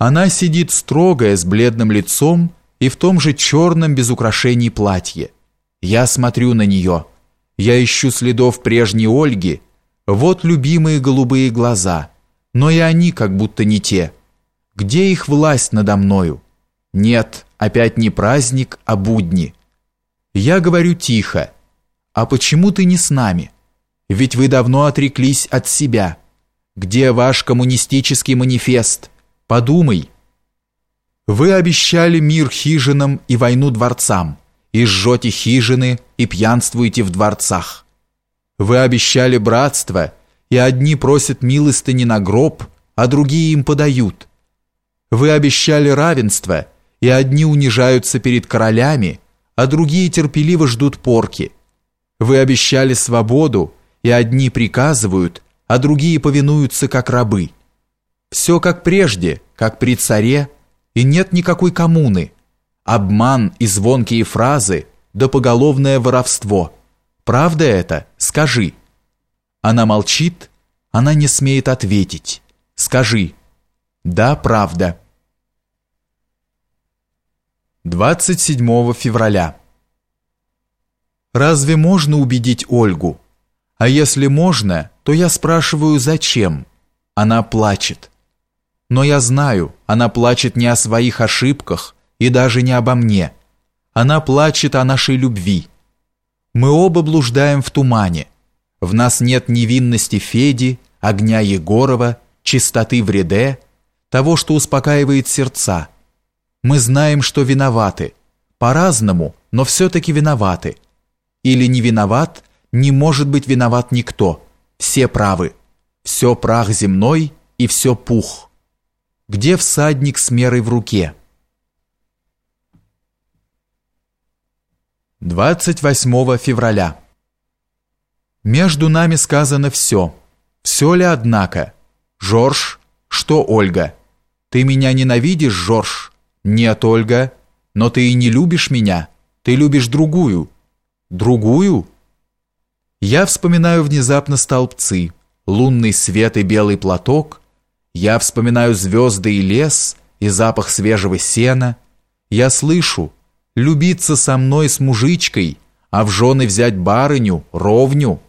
Она сидит строгая, с бледным лицом и в том же черном без украшений платье. Я смотрю на нее. Я ищу следов прежней Ольги. Вот любимые голубые глаза. Но и они как будто не те. Где их власть надо мною? Нет, опять не праздник, а будни. Я говорю тихо. А почему ты не с нами? Ведь вы давно отреклись от себя. Где ваш коммунистический манифест? Подумай. Вы обещали мир хижинам и войну дворцам, и жжете хижины и пьянствуете в дворцах. Вы обещали братство, и одни просят милостыни на гроб, а другие им подают. Вы обещали равенство, и одни унижаются перед королями, а другие терпеливо ждут порки. Вы обещали свободу, и одни приказывают, а другие повинуются как рабы. Все как прежде, как при царе, и нет никакой коммуны. Обман и звонкие фразы, да поголовное воровство. Правда это? Скажи. Она молчит, она не смеет ответить. Скажи. Да, правда. 27 февраля. Разве можно убедить Ольгу? А если можно, то я спрашиваю, зачем? Она плачет. Но я знаю, она плачет не о своих ошибках и даже не обо мне. Она плачет о нашей любви. Мы оба блуждаем в тумане. В нас нет невинности Феди, огня Егорова, чистоты вреде, того, что успокаивает сердца. Мы знаем, что виноваты. По-разному, но все-таки виноваты. Или не виноват, не может быть виноват никто. Все правы. Все прах земной и все пух где всадник с мерой в руке. 28 февраля. Между нами сказано все. Все ли, однако? Жорж, что Ольга? Ты меня ненавидишь, Жорж? Нет, Ольга. Но ты и не любишь меня. Ты любишь другую. Другую? Я вспоминаю внезапно столбцы, лунный свет и белый платок, я вспоминаю звезды и лес, и запах свежего сена. Я слышу, любиться со мной с мужичкой, а в жены взять барыню, ровню.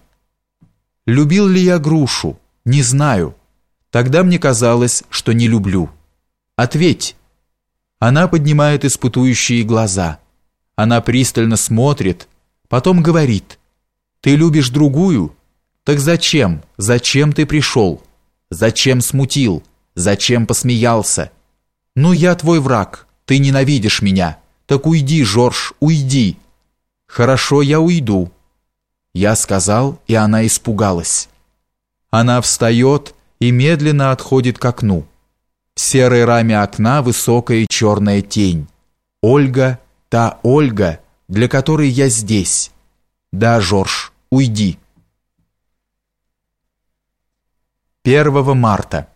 Любил ли я грушу? Не знаю. Тогда мне казалось, что не люблю. Ответь. Она поднимает испытующие глаза. Она пристально смотрит, потом говорит. Ты любишь другую? Так зачем? Зачем ты пришел? Зачем смутил? Зачем посмеялся? Ну, я твой враг, ты ненавидишь меня. Так уйди, Жорж, уйди. Хорошо, я уйду. Я сказал, и она испугалась. Она встает и медленно отходит к окну. В серой раме окна высокая черная тень. Ольга, та Ольга, для которой я здесь. Да, Жорж, уйди. 1 марта.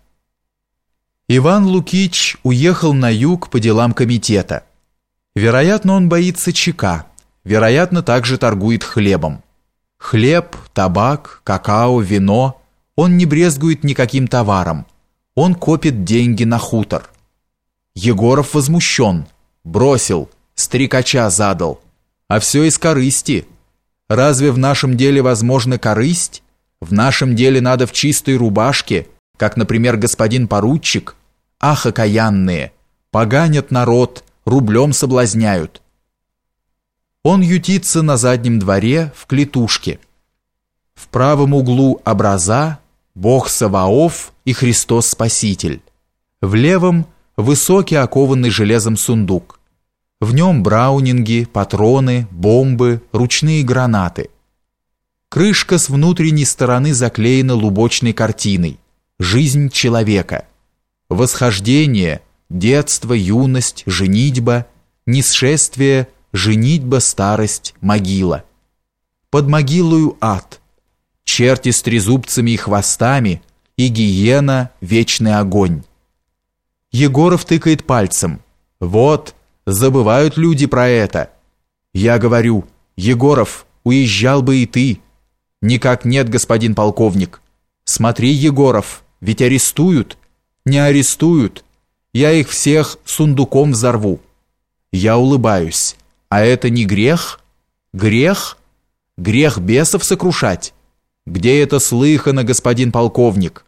Иван Лукич уехал на юг по делам комитета. Вероятно, он боится ЧК. Вероятно, также торгует хлебом. Хлеб, табак, какао, вино. Он не брезгует никаким товаром. Он копит деньги на хутор. Егоров возмущен. Бросил, стрекача задал. А все из корысти. Разве в нашем деле возможна корысть? В нашем деле надо в чистой рубашке, как, например, господин поручик. Ах, окаянные! Поганят народ, рублем соблазняют. Он ютится на заднем дворе в клетушке. В правом углу образа Бог Саваоф и Христос Спаситель. В левом высокий окованный железом сундук. В нем браунинги, патроны, бомбы, ручные гранаты – Крышка с внутренней стороны заклеена лубочной картиной «Жизнь человека». Восхождение, детство, юность, женитьба, нисшествие, женитьба, старость, могила. Под могилою ад, черти с трезубцами и хвостами, и гиена, вечный огонь. Егоров тыкает пальцем. Вот, забывают люди про это. Я говорю, Егоров, уезжал бы и ты. Никак нет, господин полковник. Смотри, Егоров, ведь арестуют. Не арестуют. Я их всех сундуком взорву. Я улыбаюсь. А это не грех? Грех? Грех бесов сокрушать? Где это слыхано, господин полковник?